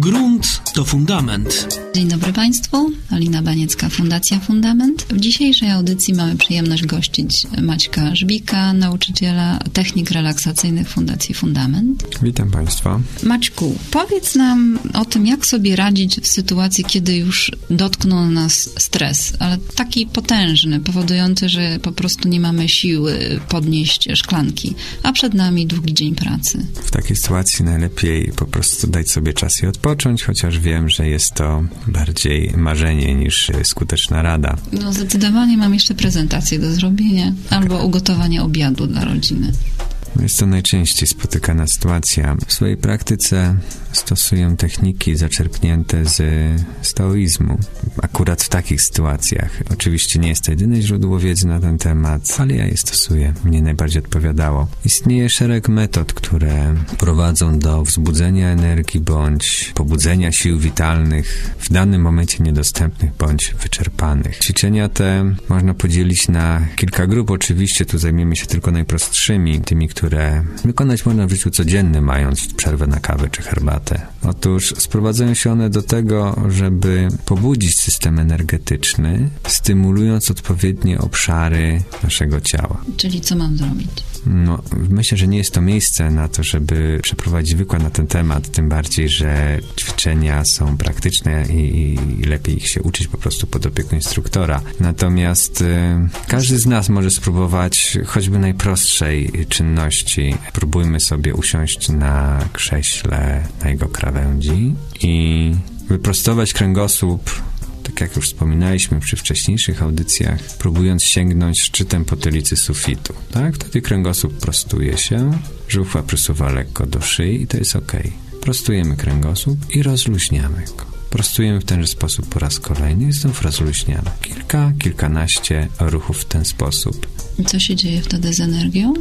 Grunt to fundament. Dzień dobry Państwu, Alina Baniecka, Fundacja Fundament. W dzisiejszej audycji mamy przyjemność gościć Maćka Żbika, nauczyciela technik relaksacyjnych Fundacji Fundament. Witam Państwa. Maćku, powiedz nam o tym, jak sobie radzić w sytuacji, kiedy już dotknął nas stres, ale taki potężny, powodujący, że po prostu nie mamy siły podnieść szklanki, a przed nami długi dzień pracy. W takiej sytuacji najlepiej po prostu dać sobie czas i odpocząć, chociaż wiem, że jest to bardziej marzenie niż skuteczna rada. No zdecydowanie mam jeszcze prezentację do zrobienia albo ugotowanie obiadu dla rodziny. Jest to najczęściej spotykana sytuacja. W swojej praktyce stosuję techniki zaczerpnięte z stoizmu. Akurat w takich sytuacjach. Oczywiście nie jest to jedyne źródło wiedzy na ten temat, ale ja je stosuję. Mnie najbardziej odpowiadało. Istnieje szereg metod, które prowadzą do wzbudzenia energii bądź pobudzenia sił witalnych w danym momencie niedostępnych bądź wyczerpanych. Ćwiczenia te można podzielić na kilka grup. Oczywiście tu zajmiemy się tylko najprostszymi, tymi, które wykonać można w życiu codziennym, mając przerwę na kawę czy herbatę. Otóż sprowadzają się one do tego, żeby pobudzić system energetyczny, stymulując odpowiednie obszary naszego ciała. Czyli co mam zrobić? No, myślę, że nie jest to miejsce na to, żeby przeprowadzić wykład na ten temat, tym bardziej, że ćwiczenia są praktyczne i, i lepiej ich się uczyć po prostu pod opieką instruktora. Natomiast y, każdy z nas może spróbować choćby najprostszej czynności. Próbujmy sobie usiąść na krześle, na jego krawędzi i wyprostować kręgosłup jak już wspominaliśmy przy wcześniejszych audycjach, próbując sięgnąć szczytem potylicy sufitu. Tak? Wtedy kręgosłup prostuje się, żuchwa przesuwa lekko do szyi i to jest ok. Prostujemy kręgosłup i rozluźniamy go. Prostujemy w ten sposób po raz kolejny i znów rozluźniamy. Kilka, kilkanaście ruchów w ten sposób. Co się dzieje wtedy z energią?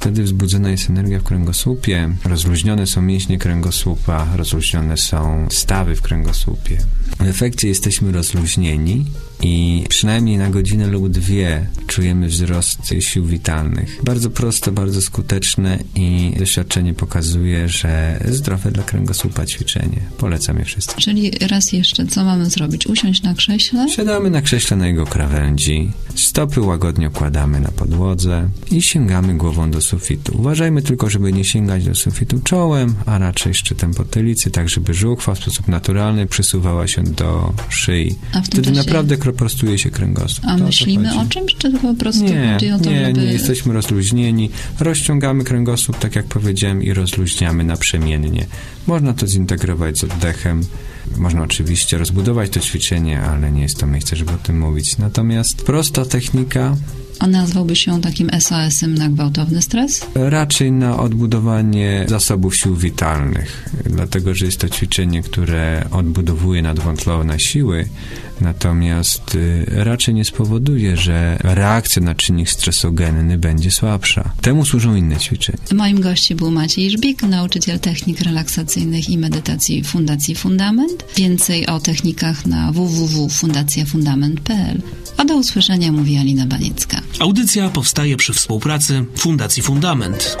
Wtedy wzbudzona jest energia w kręgosłupie, rozluźnione są mięśnie kręgosłupa, rozluźnione są stawy w kręgosłupie. W efekcie jesteśmy rozluźnieni i przynajmniej na godzinę lub dwie czujemy wzrost sił witalnych. Bardzo proste, bardzo skuteczne i doświadczenie pokazuje, że zdrowe dla kręgosłupa ćwiczenie. Polecam je wszystkim. Czyli raz jeszcze, co mamy zrobić? Usiąść na krześle? Siadamy na krześle na jego krawędzi, stopy łagodnie układamy na podłodze i sięgamy głową do sufitu. Uważajmy tylko, żeby nie sięgać do sufitu czołem, a raczej szczytem potylicy, tak żeby żuchwa w sposób naturalny przysuwała się do szyi. A w tym Wtedy naprawdę prostuje się kręgosłup. A To to myślimy chodzi. o czymś, czy po prostu Nie, chodzi o to, nie, żeby... nie jesteśmy rozluźnieni. Rozciągamy kręgosłup, tak jak powiedziałem, i rozluźniamy naprzemiennie. Można to zintegrować z oddechem. Można oczywiście rozbudować to ćwiczenie, ale nie jest to miejsce, żeby o tym mówić. Natomiast prosta technika, A nazwałby się takim SOS-em na gwałtowny stres? raczej na odbudowanie zasobów sił witalnych, dlatego że jest to ćwiczenie, które odbudowuje nadwątlone siły, natomiast y, raczej nie spowoduje, że reakcja na czynnik stresogenny będzie słabsza. Temu służą inne ćwiczenia. Moim gościem był Maciej Żbik, nauczyciel technik relaksacyjnych i medytacji Fundacji Fundament. Więcej o technikach na www.fundacjafundament.pl. A do usłyszenia mówi Alina Baniecka. Audycja powstaje przy współpracy Fundacji Fundament.